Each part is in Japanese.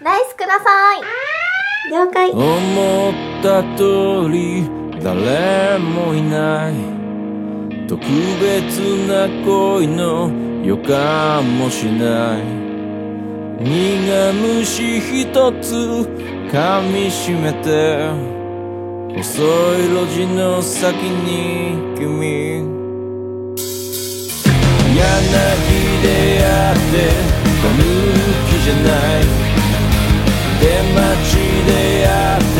ライスください。了解。思った通り誰もいない特別な恋の予感もしない苦虫一つ噛みしめて細い路地の先に君柳であってたぬきじゃない出待ちであって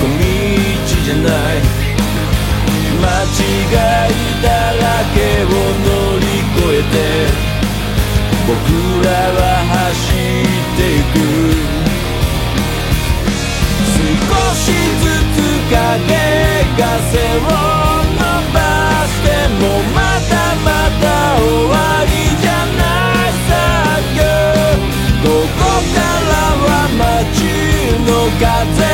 小道じゃない。間違いだらけを乗り越えて僕らは走っていく。少しずつ影が背を伸ばしてもまだまだ終わり God. name.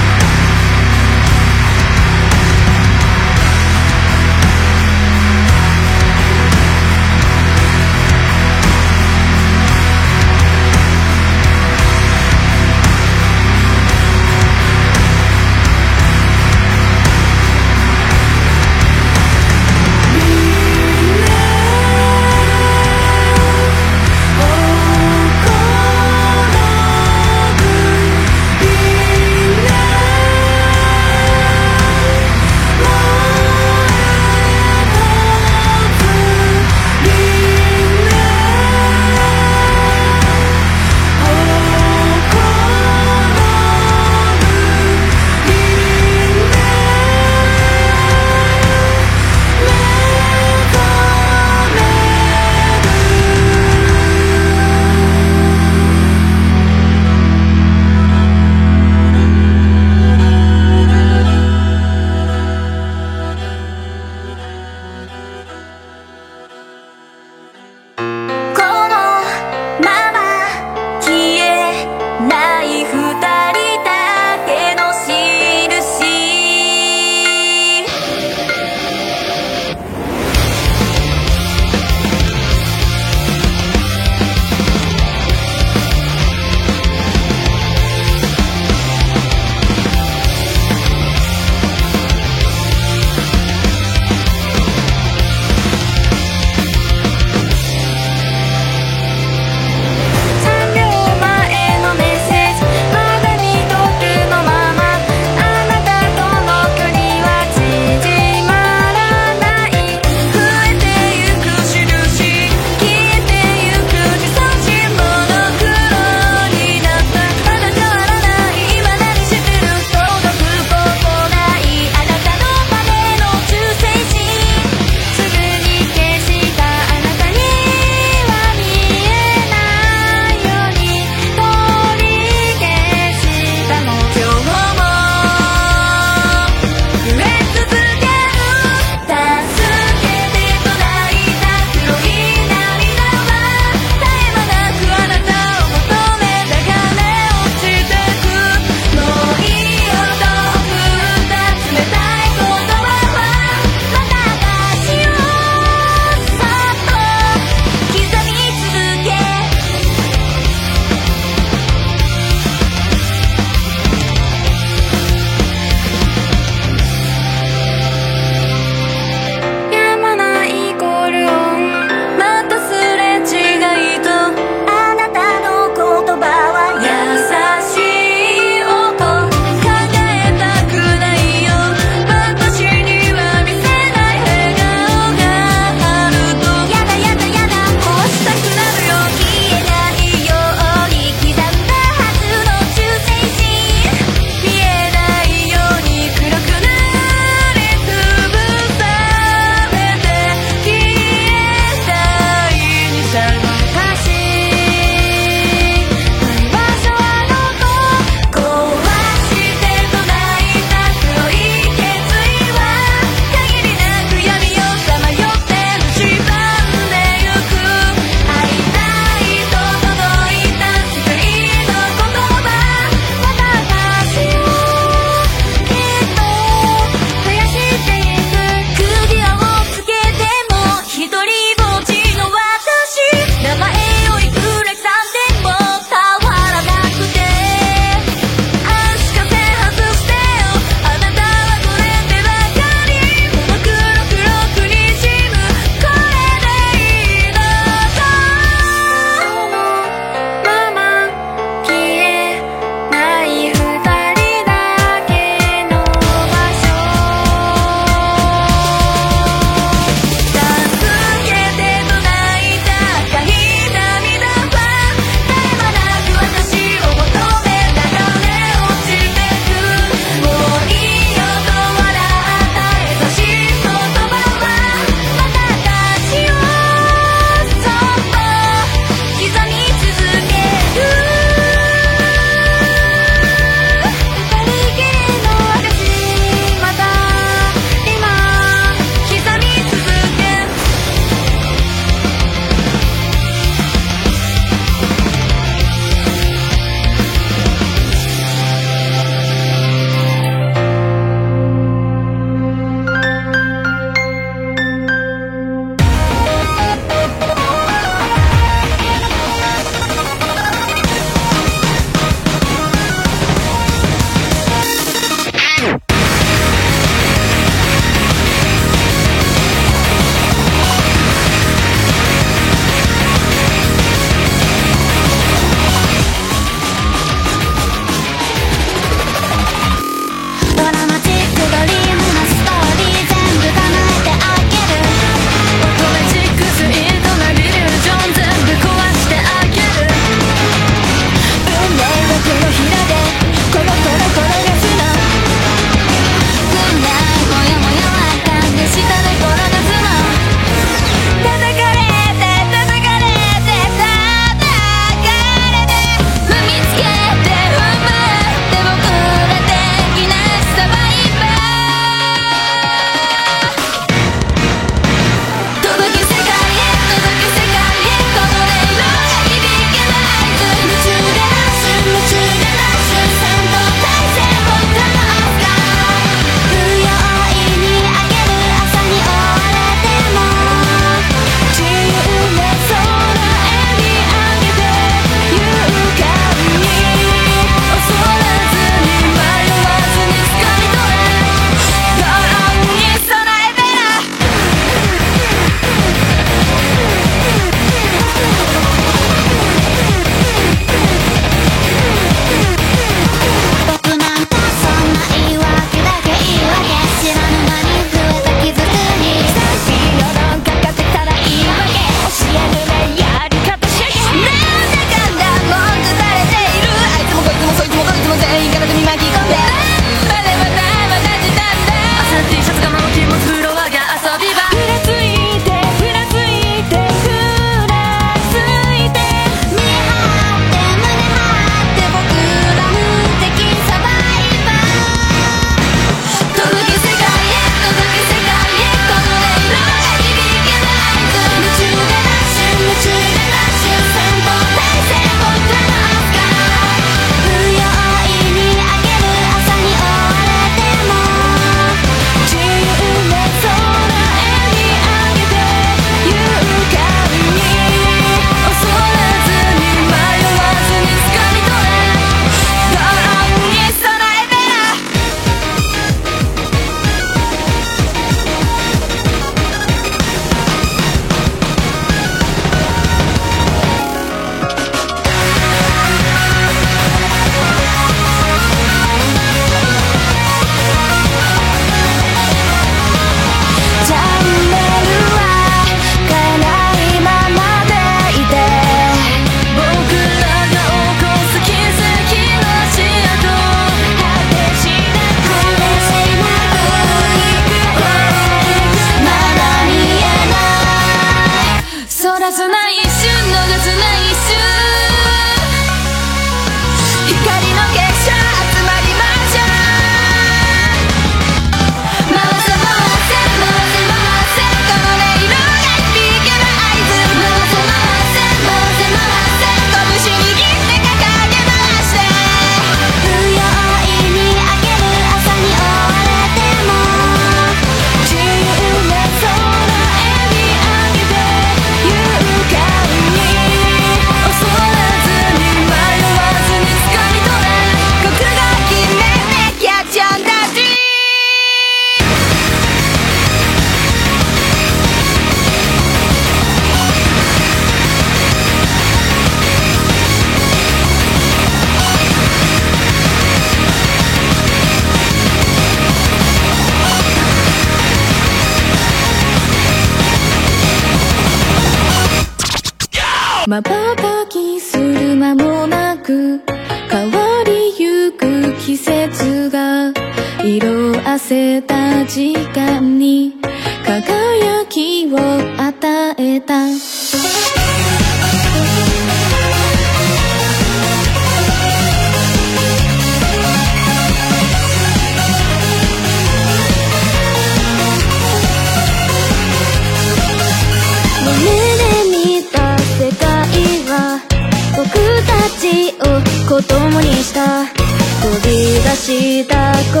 した心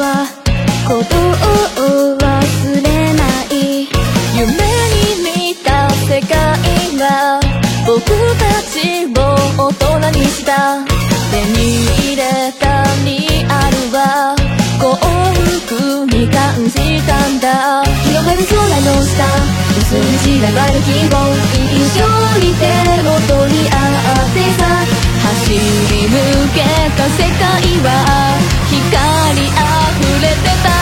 はことを忘れない夢に見た世界は僕たちを大人にした。手に入れたリアルは幸福に感じた。んだ広がる空の下薄い散らばる希望一緒に手を取り合ってさ走り抜けた世界は光あふれてた。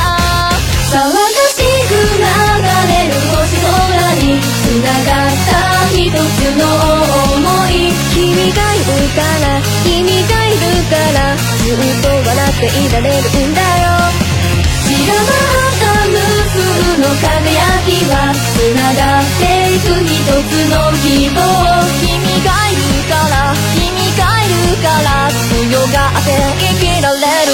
騒がしく流れる星空に繋がった一つの想い。君がいるから君がいるからずっと笑っていられるんだよ。散らばった無数の輝きは繋がっていく一つの希望。から強がって生きられる。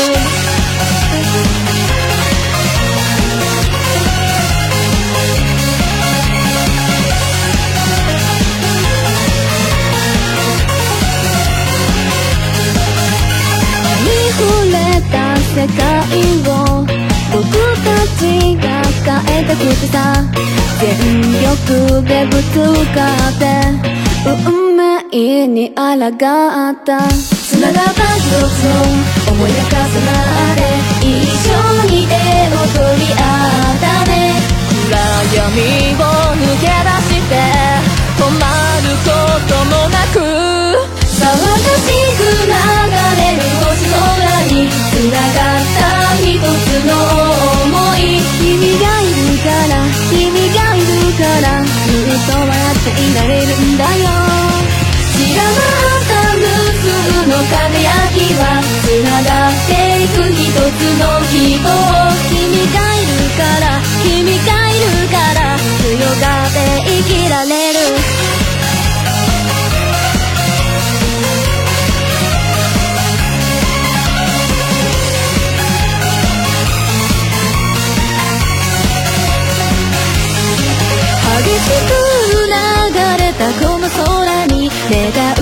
に触れた世界を僕たちが変えてくてさ。全力でぶつかって運命に抗った。繋がった一つの思いが重なって一緒に手を取り合ったね。暗闇を抜け出して止まることもなく騒がしく流れる星空に繋がった一つの想い。君が君がいるからずっと笑っていられるんだよ。散らばった無数の輝きは繋がっていく一つの希望。君がいるから君がいるから強がって生きられる。た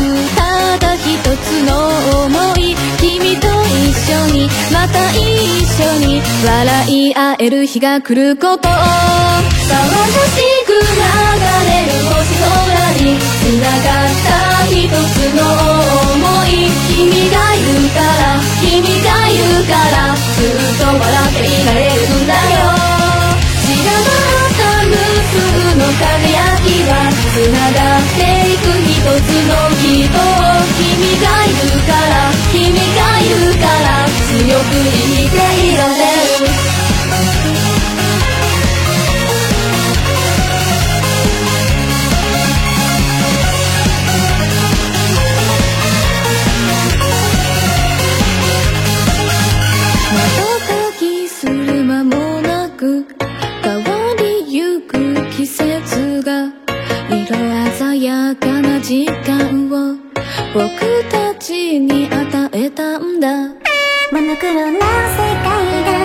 だ一つの想い君と一緒にまた一緒に笑い合える日が来ること。騒がしく流れる星空に繋がった一つの想い君がいるから君がいるからずっと笑っていられるんだよ。散らばった無数の輝きは繋がってつの人を君がいるから君がいるから強く生きていられる。時間を僕たちに与えたんだ。モノクロな世界が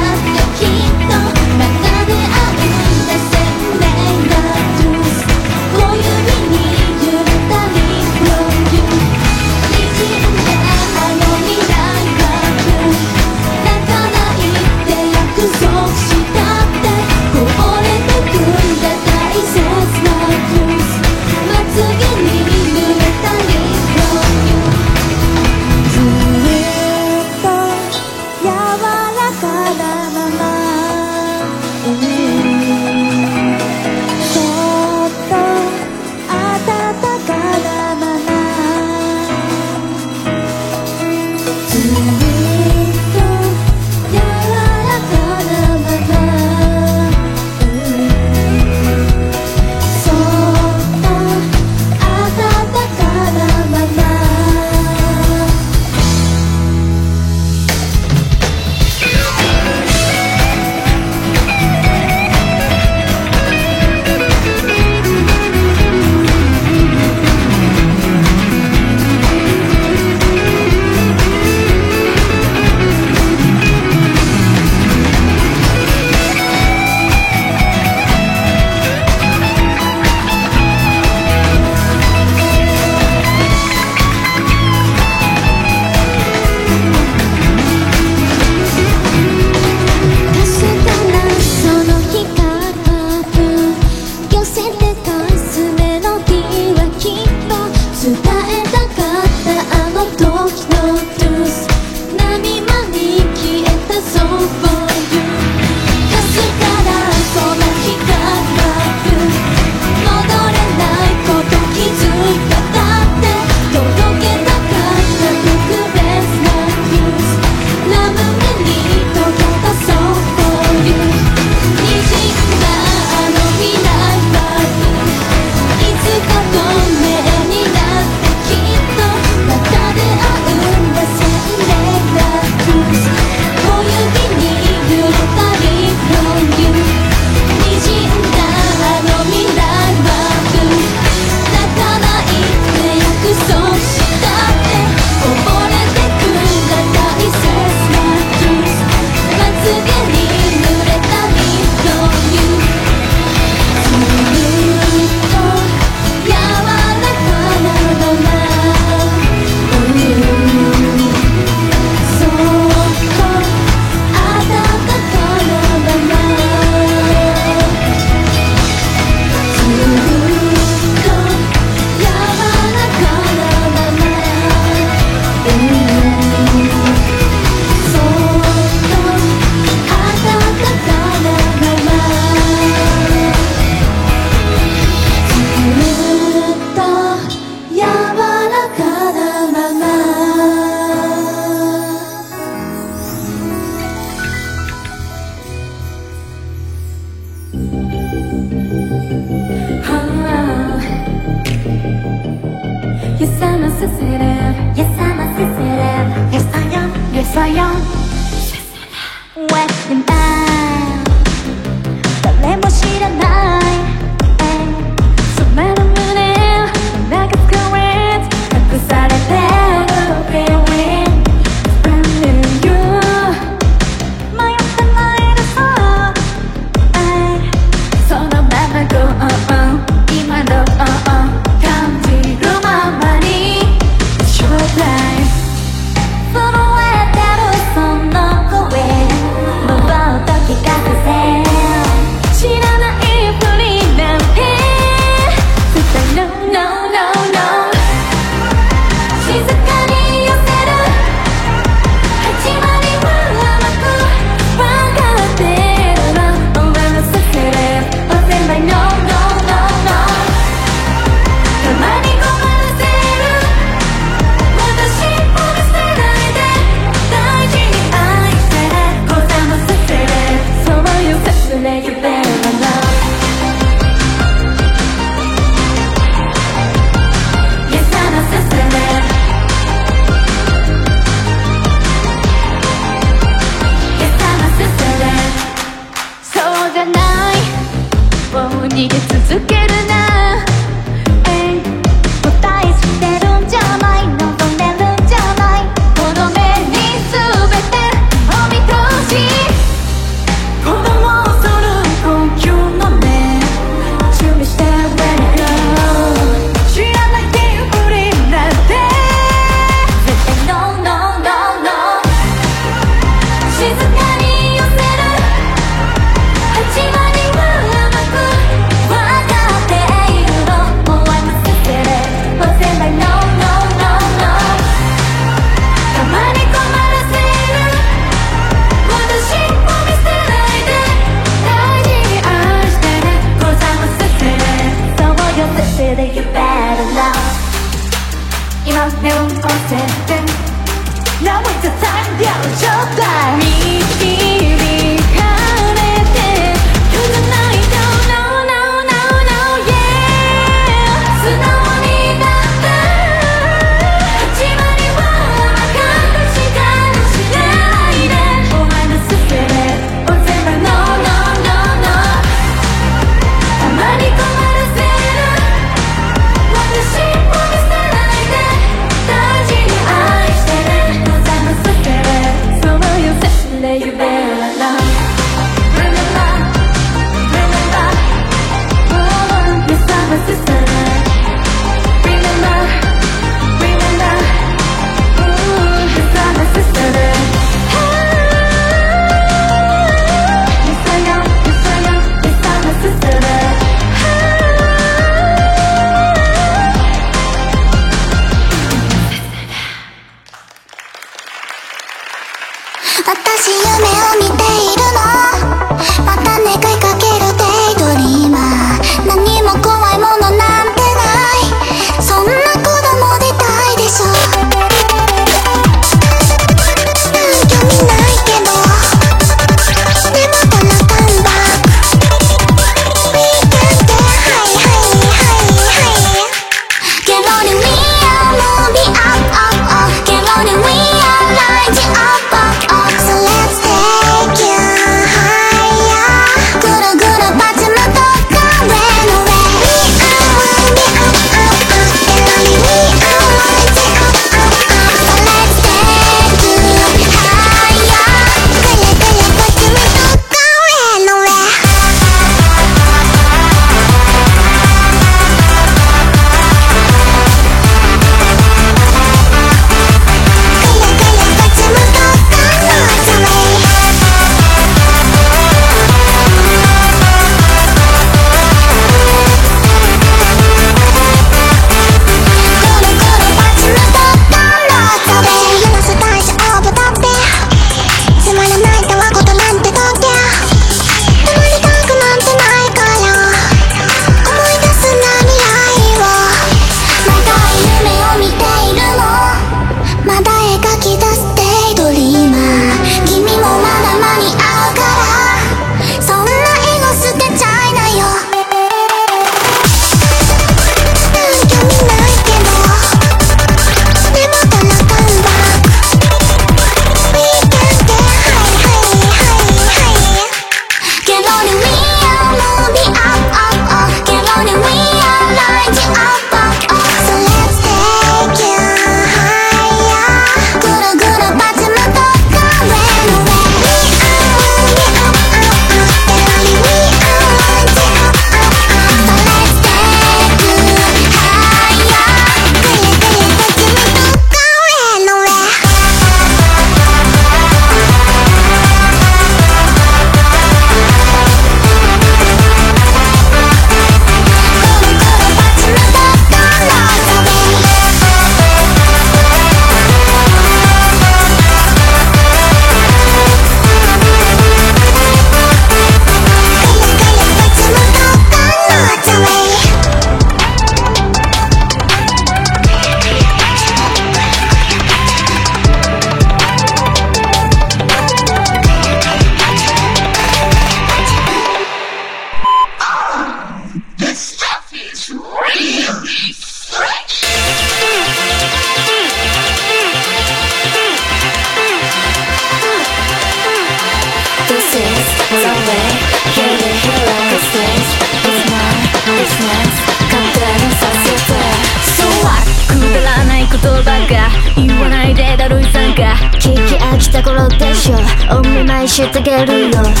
should get along.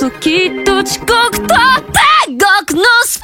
そきっと遅刻と天国のス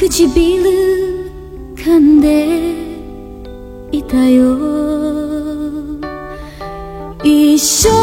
唇噛んでいたよ。一生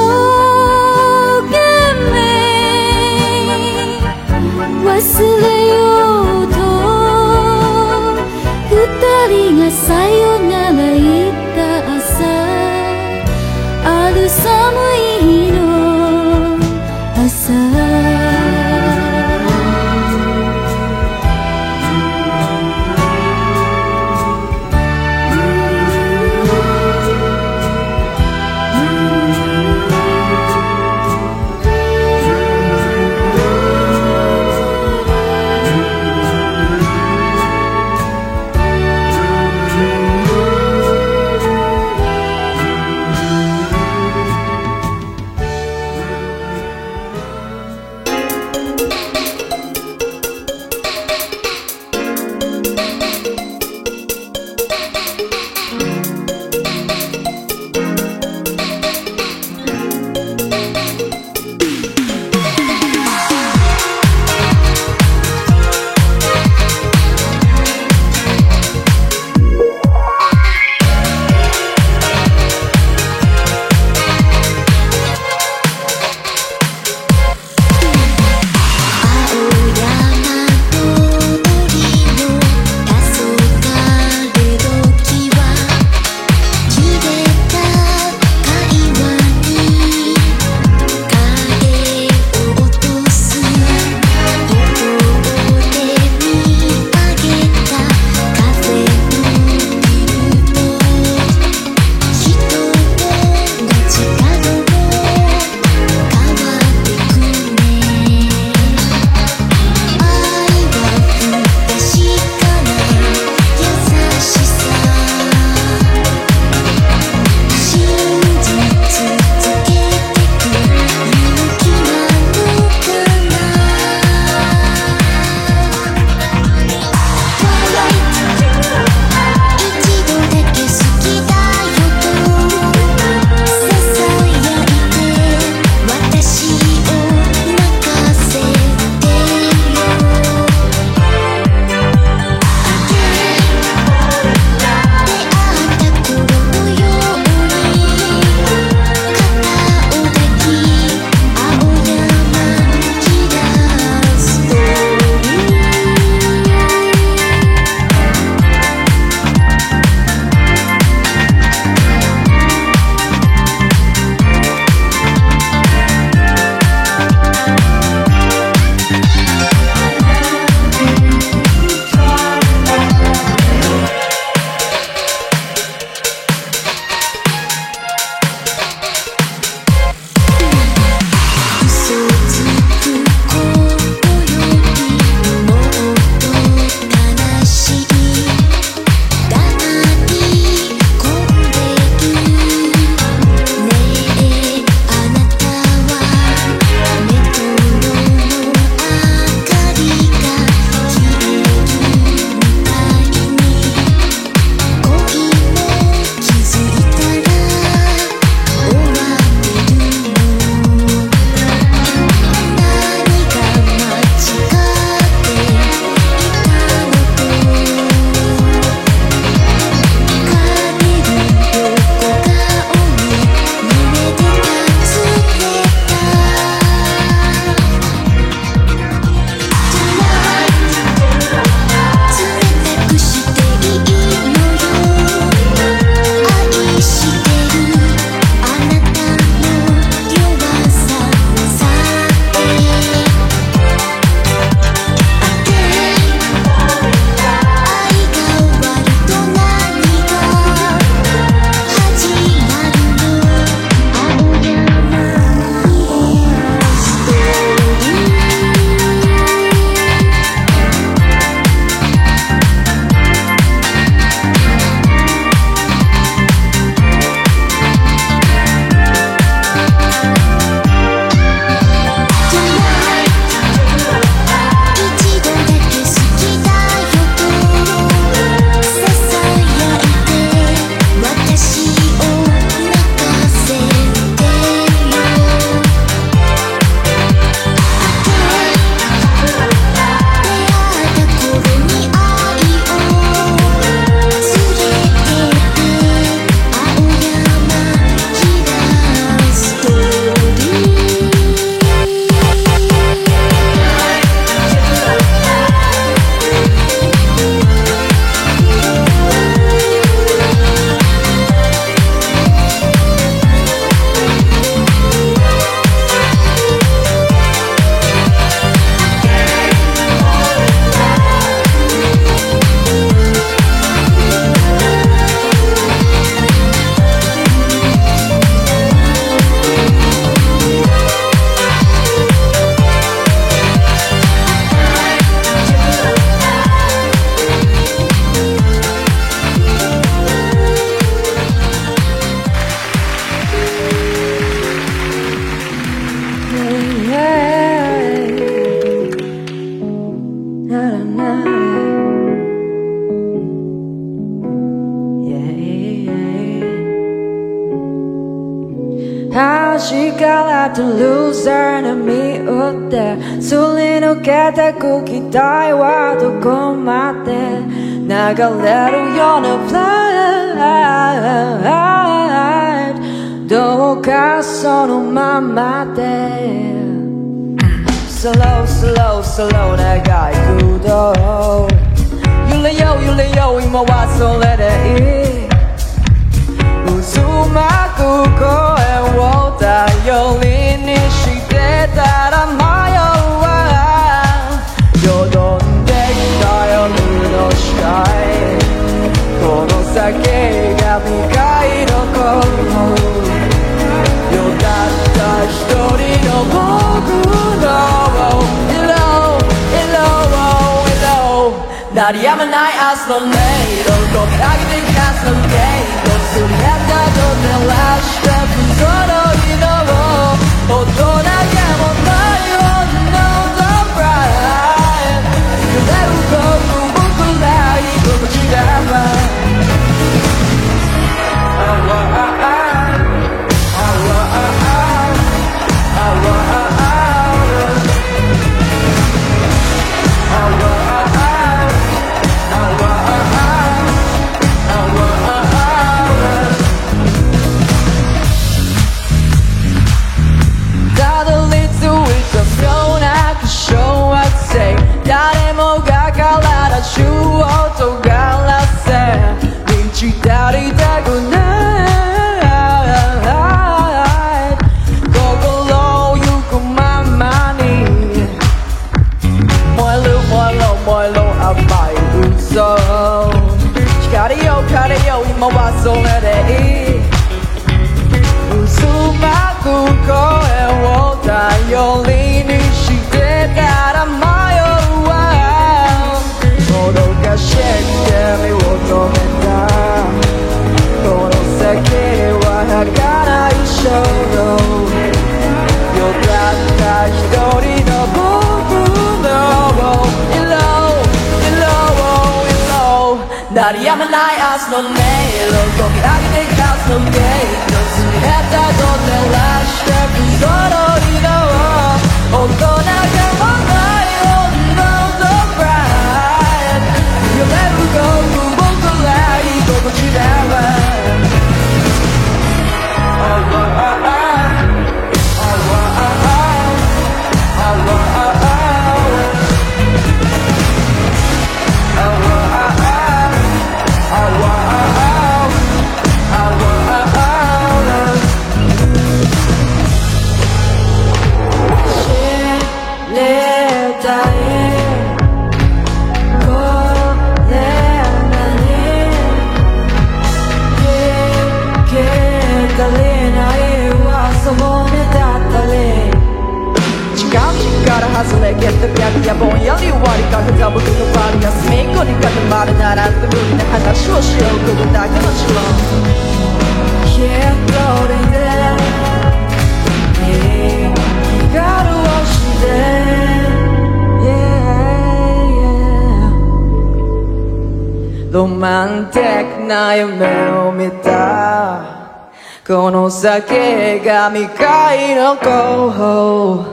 酒が未開の候補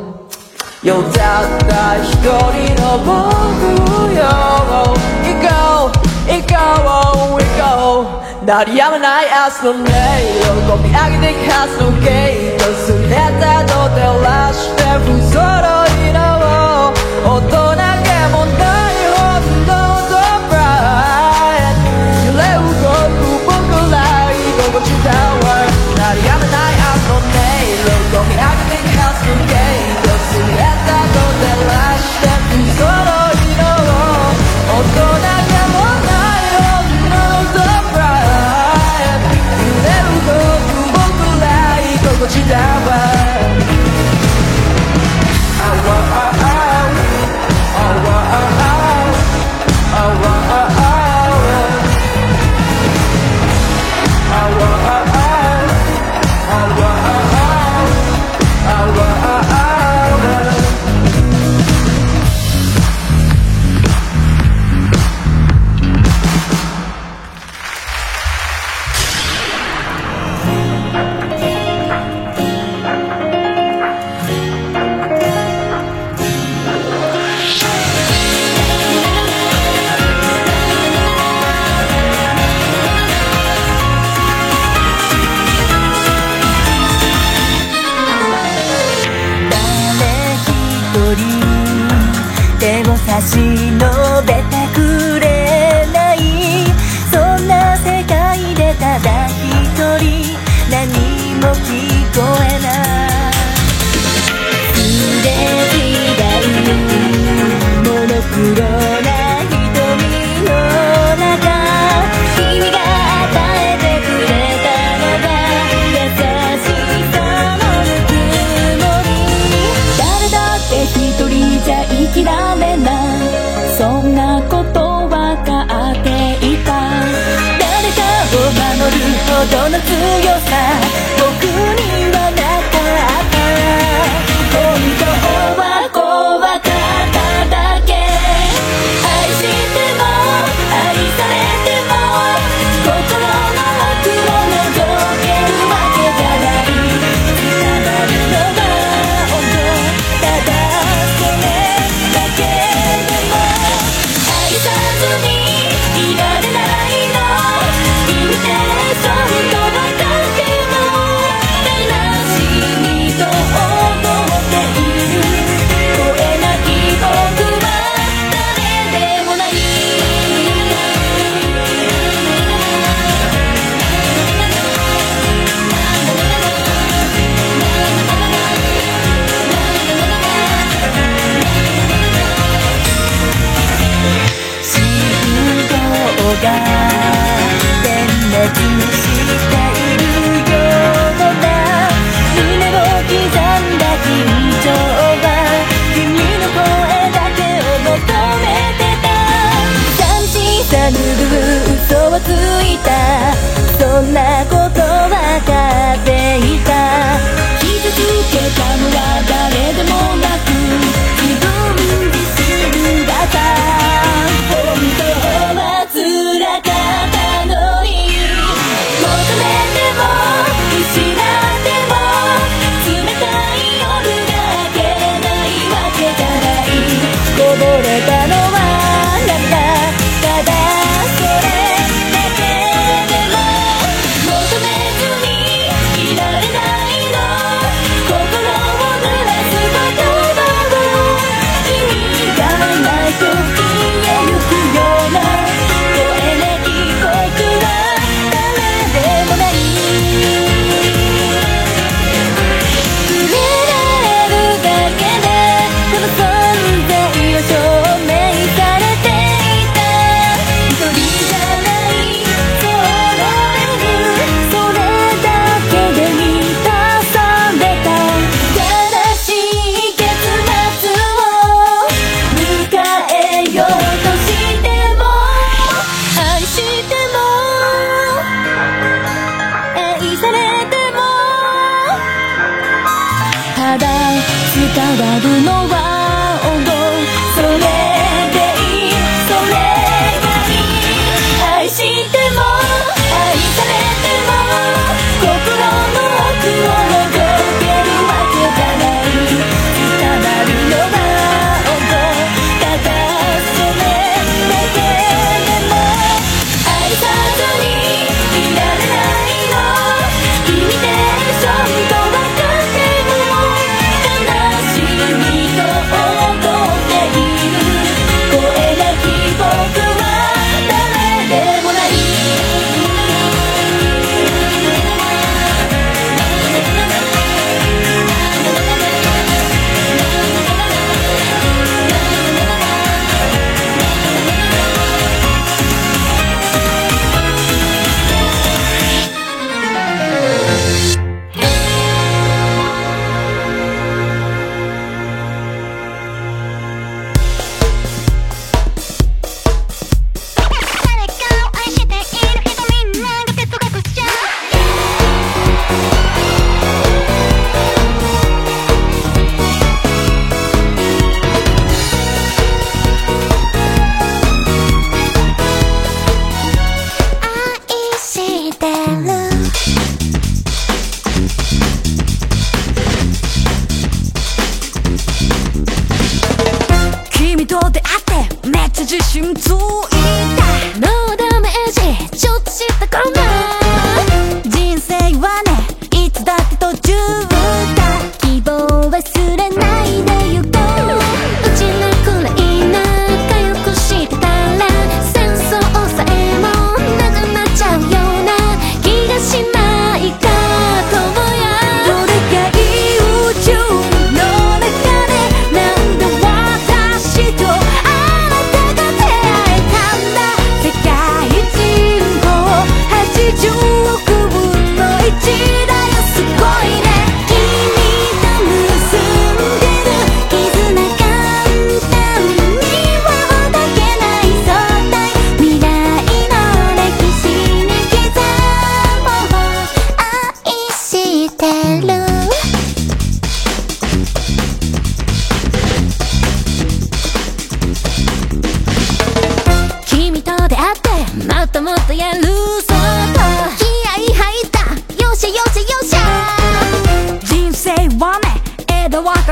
よたった一人の僕よ行こう行こう行こう鳴りやまない明日の音色込み上げていくはずのゲートすれたと照らして不揃いの音大人げもない本能ドプライ揺れ動く僕ら居心地だ強さが点にした。いるような胸を刻んだ緊張は君の声だけを求めてた。寂しさぬる嘘はついた。そんなことわかっていた。傷つけたのは誰でもなく。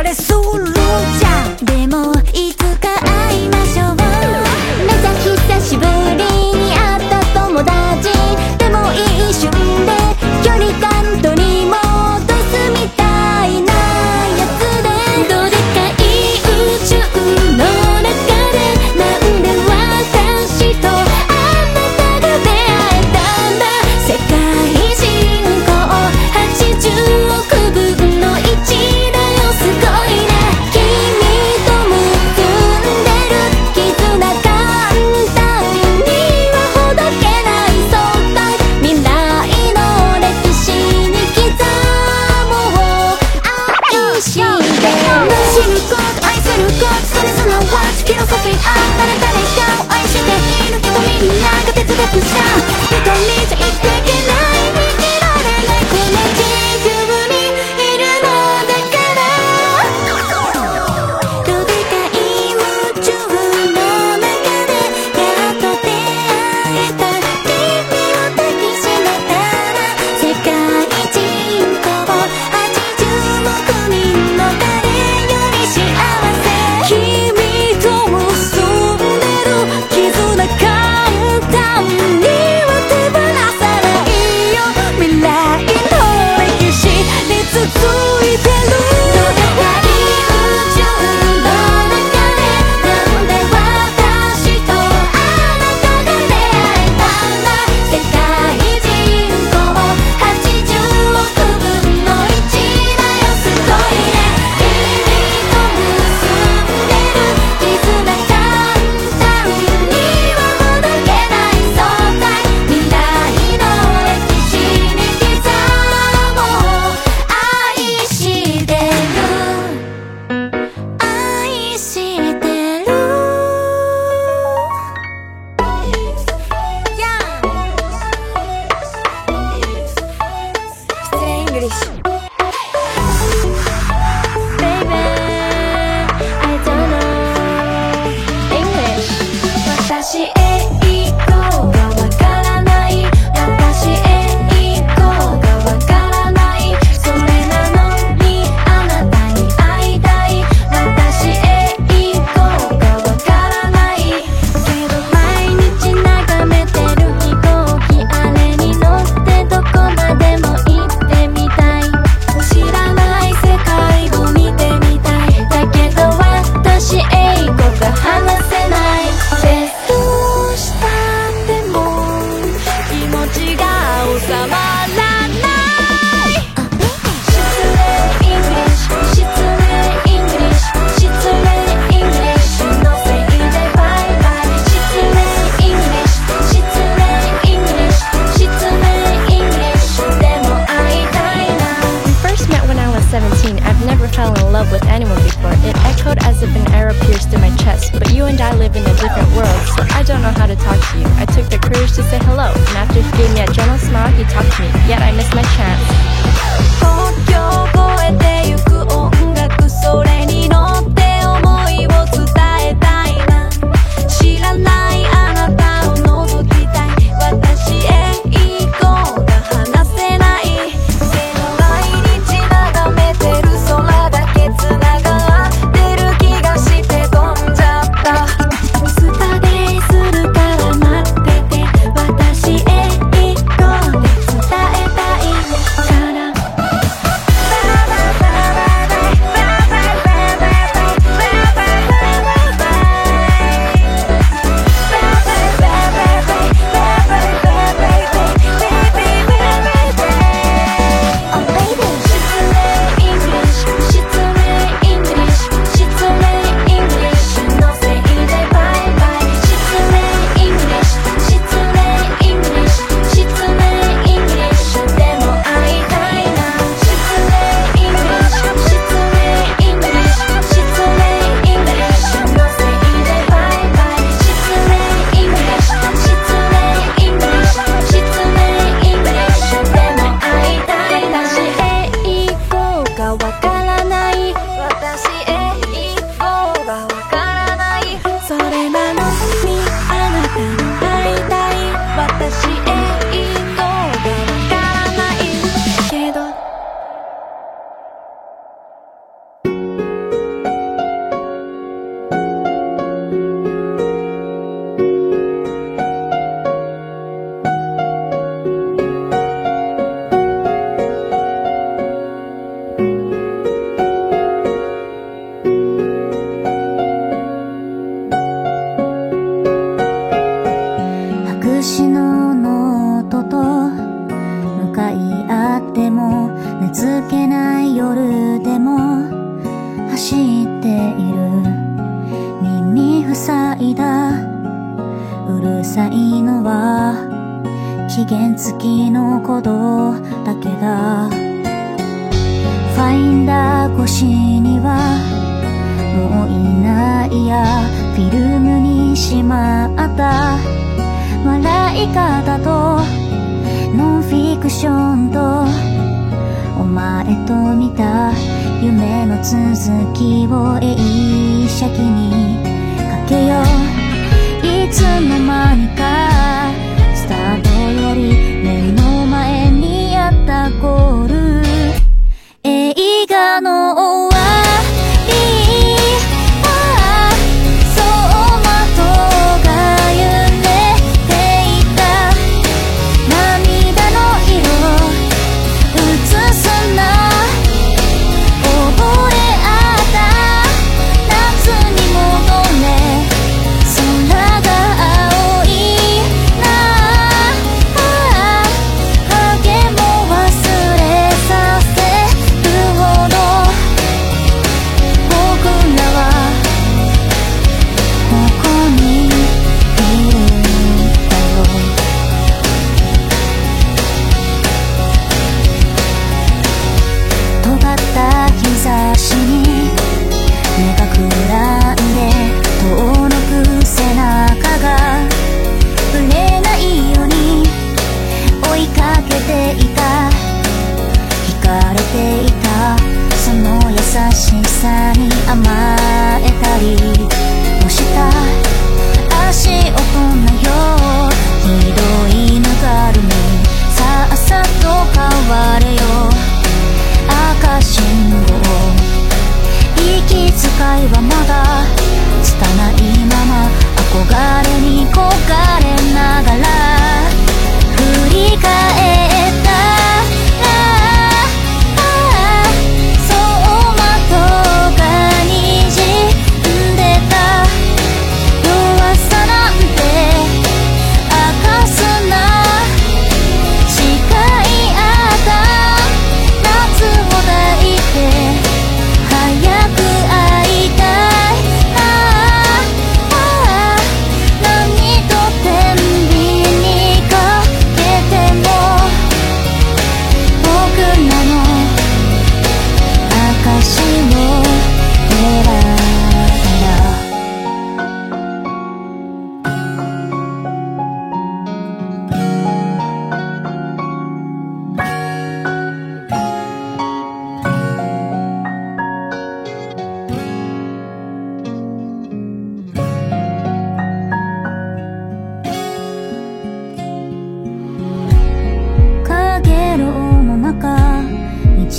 未来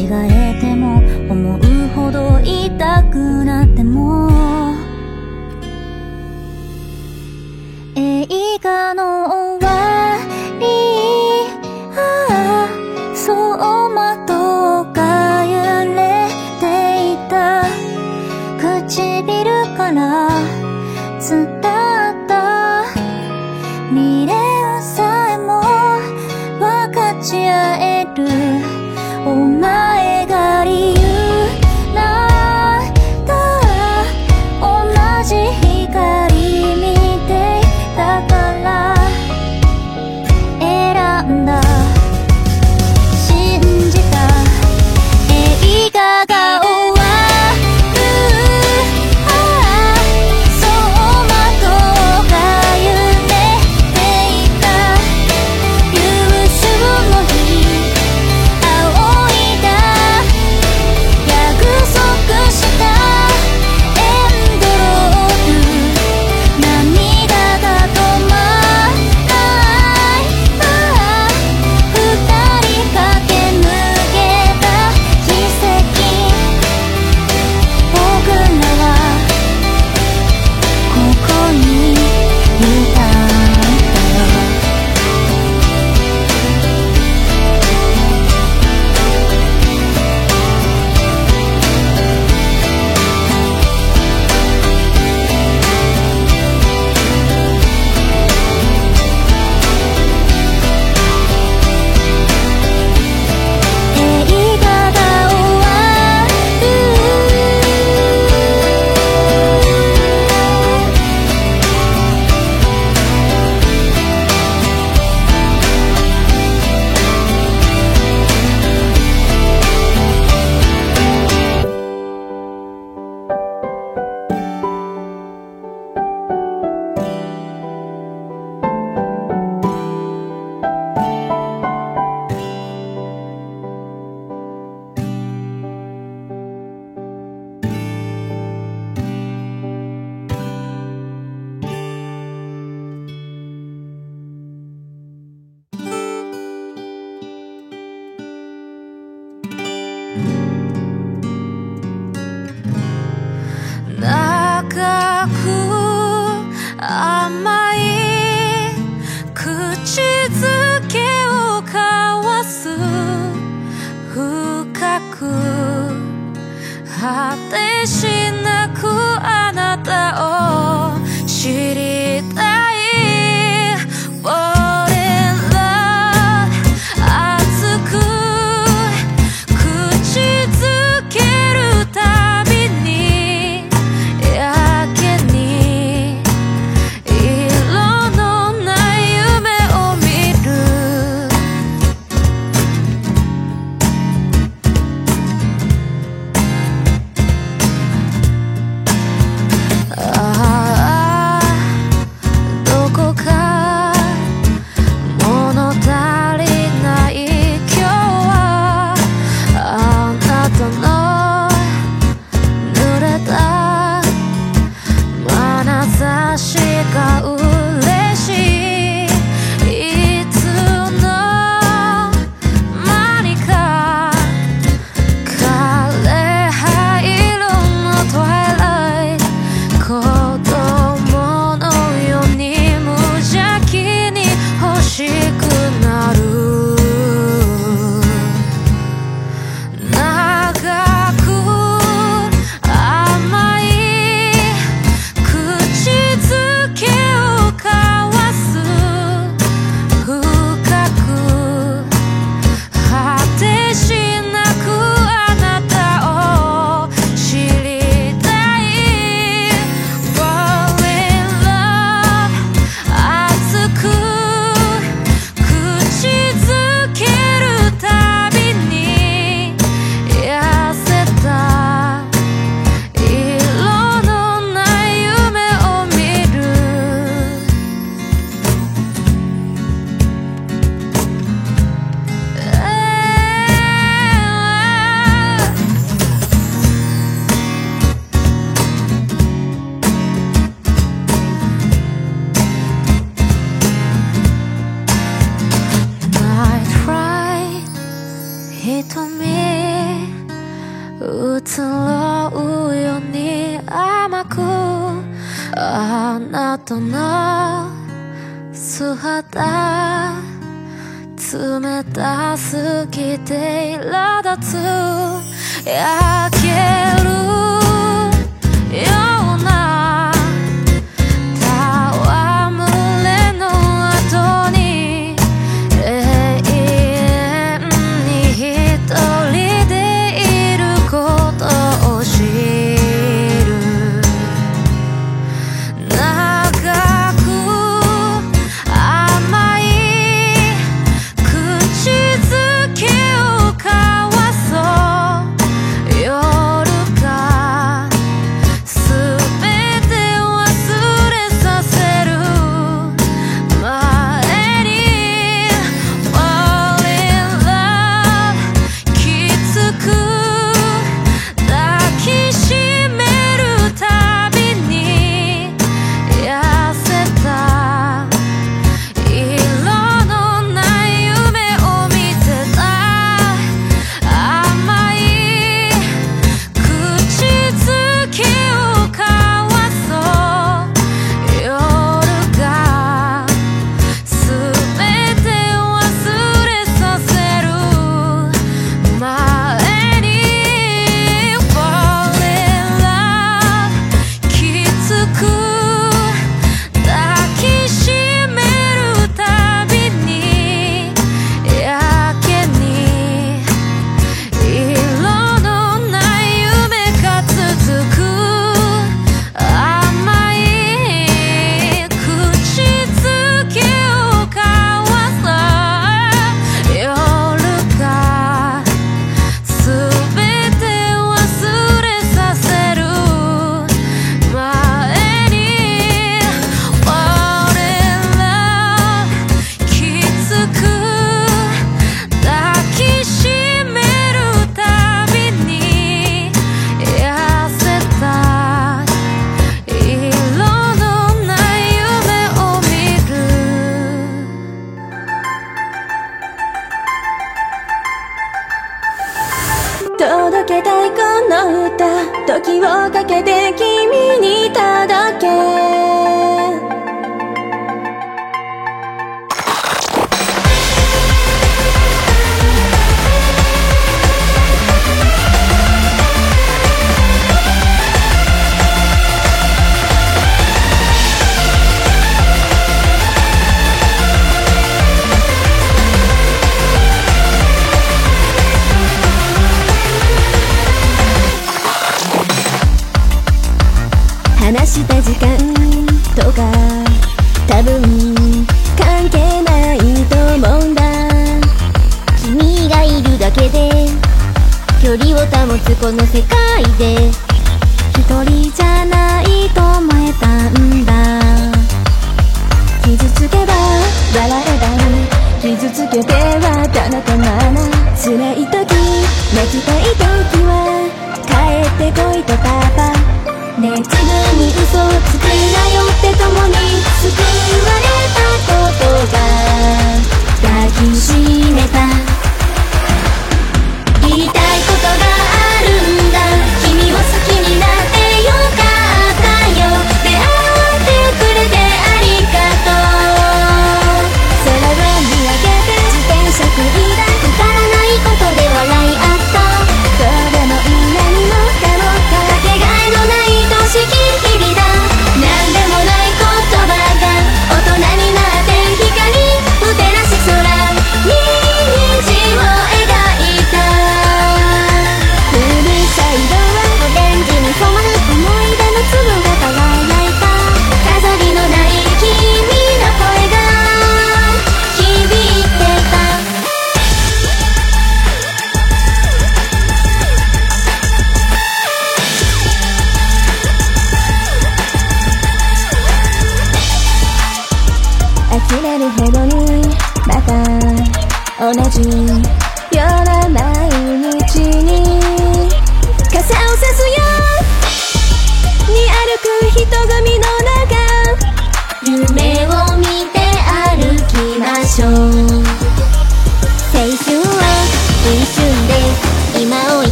違えても思うほど痛く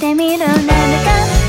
てみるなんだか